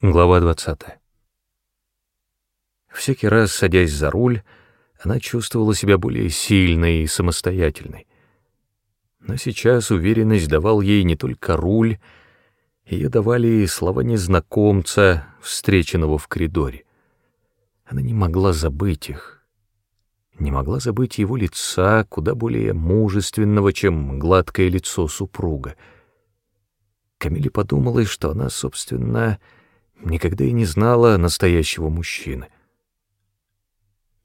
Глава 20. Всякий раз, садясь за руль, она чувствовала себя более сильной и самостоятельной. Но сейчас уверенность давал ей не только руль, ее давали и слова незнакомца, встреченного в коридоре. Она не могла забыть их, не могла забыть его лица, куда более мужественного, чем гладкое лицо супруга. Камиле подумалось, что она, собственно, никогда и не знала настоящего мужчины.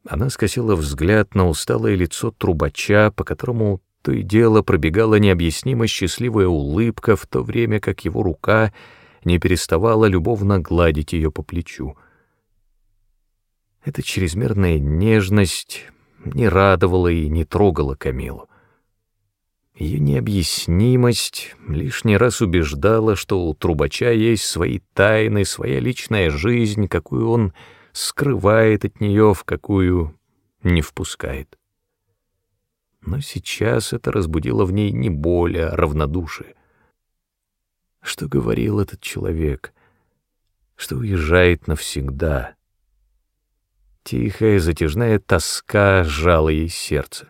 Она скосила взгляд на усталое лицо трубача, по которому то и дело пробегала необъяснимо счастливая улыбка, в то время как его рука не переставала любовно гладить ее по плечу. Эта чрезмерная нежность не радовала и не трогала Камилу. Ее необъяснимость лишний раз убеждала, что у трубача есть свои тайны, своя личная жизнь, какую он скрывает от нее, в какую не впускает. Но сейчас это разбудило в ней не боль, а равнодушие. Что говорил этот человек? Что уезжает навсегда? Тихая, затяжная тоска сжала ей сердце.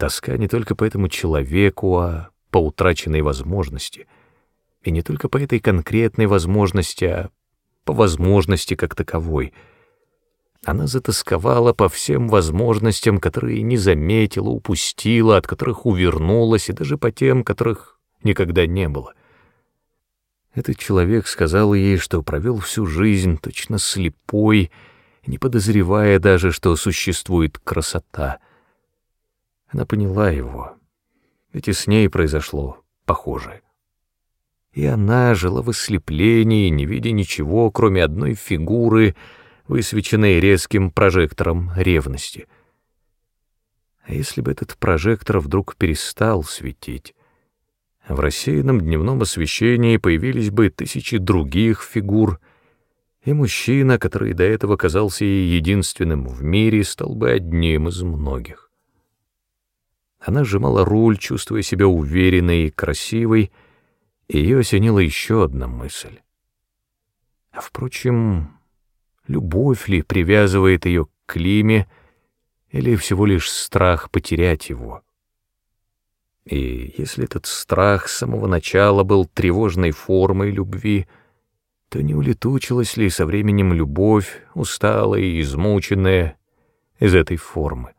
Тоска не только по этому человеку, а по утраченной возможности. И не только по этой конкретной возможности, а по возможности как таковой. Она затасковала по всем возможностям, которые не заметила, упустила, от которых увернулась, и даже по тем, которых никогда не было. Этот человек сказал ей, что провел всю жизнь точно слепой, не подозревая даже, что существует красота — она поняла его, ведь и с ней произошло похожее. И она жила в ослеплении, не видя ничего, кроме одной фигуры, высвеченной резким прожектором ревности. А если бы этот прожектор вдруг перестал светить, в рассеянном дневном освещении появились бы тысячи других фигур, и мужчина, который до этого казался ей единственным в мире, стал бы одним из многих. Она сжимала руль, чувствуя себя уверенной и красивой, и ее осенила еще одна мысль. А впрочем, любовь ли привязывает ее к Климе, или всего лишь страх потерять его? И если этот страх с самого начала был тревожной формой любви, то не улетучилась ли со временем любовь, усталая и измученная, из этой формы?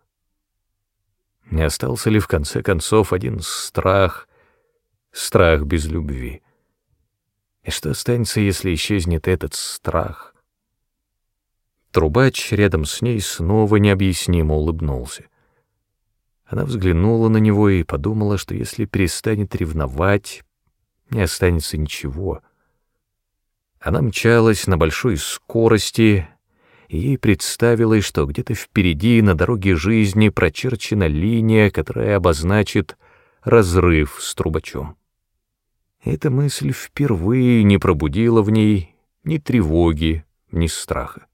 Не остался ли в конце концов один страх, страх без любви? И что останется, если исчезнет этот страх? Трубач рядом с ней снова необъяснимо улыбнулся. Она взглянула на него и подумала, что если перестанет ревновать, не останется ничего. Она мчалась на большой скорости, ей представилось, что где-то впереди на дороге жизни прочерчена линия, которая обозначит разрыв с трубачом. Эта мысль впервые не пробудила в ней ни тревоги, ни страха.